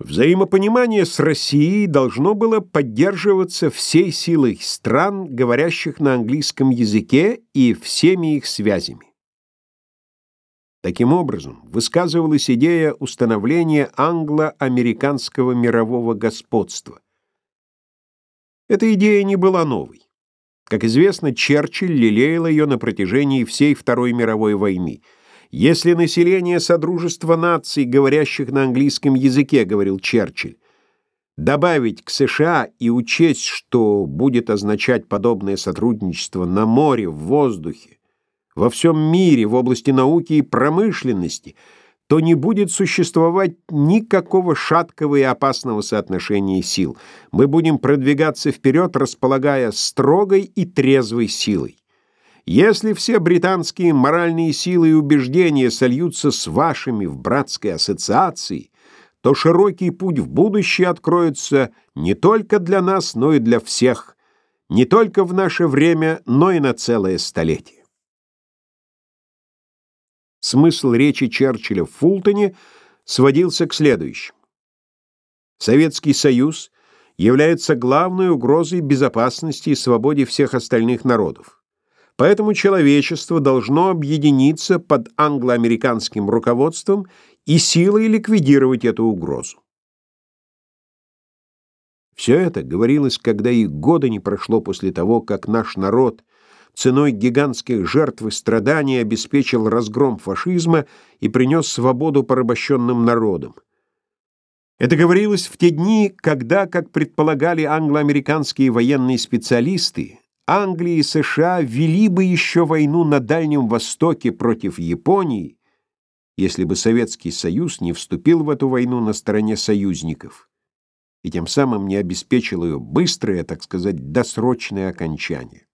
Взаимопонимание с Россией должно было поддерживаться всей силой стран, говорящих на английском языке, и всеми их связями. Таким образом, высказывалась идея установления англо-американского мирового господства. Эта идея не была новой. Как известно, Черчилль лелеял ее на протяжении всей Второй мировой войны – если население Содружества наций, говорящих на английском языке, говорил Черчилль, добавить к США и учесть, что будет означать подобное сотрудничество на море, в воздухе, во всем мире, в области науки и промышленности, то не будет существовать никакого шаткого и опасного соотношения сил. Мы будем продвигаться вперед, располагая строгой и трезвой силой. Если все британские моральные силы и убеждения сольются с вашими в братской ассоциации, то широкий путь в будущее откроется не только для нас, но и для всех, не только в наше время, но и на целое столетие. Смысл речи Черчилля в Фултоне сводился к следующему. Советский Союз является главной угрозой безопасности и свободе всех остальных народов. Поэтому человечество должно объединиться под англо-американским руководством и силой ликвидировать эту угрозу. Все это говорилось, когда и года не прошло после того, как наш народ ценой гигантских жертв и страданий обеспечил разгром фашизма и принес свободу порабощенным народам. Это говорилось в те дни, когда, как предполагали англо-американские военные специалисты, Англия и США вели бы еще войну на Дальнем Востоке против Японии, если бы Советский Союз не вступил в эту войну на стороне союзников и тем самым не обеспечил ее быстрое, так сказать, досрочное окончание.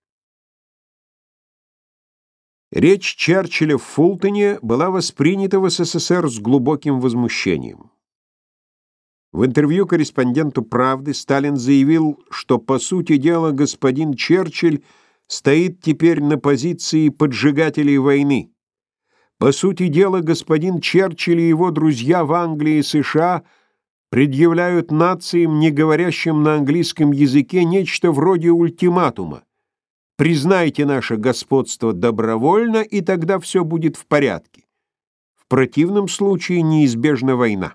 Речь Черчилля в Фултоне была воспринята в СССР с глубоким возмущением. В интервью корреспонденту «Правды» Сталин заявил, что, по сути дела, господин Черчилль стоит теперь на позиции поджигателей войны. По сути дела, господин Черчилль и его друзья в Англии и США предъявляют нациям, не говорящим на английском языке, нечто вроде ультиматума. Признайте наше господство добровольно, и тогда все будет в порядке. В противном случае неизбежна война.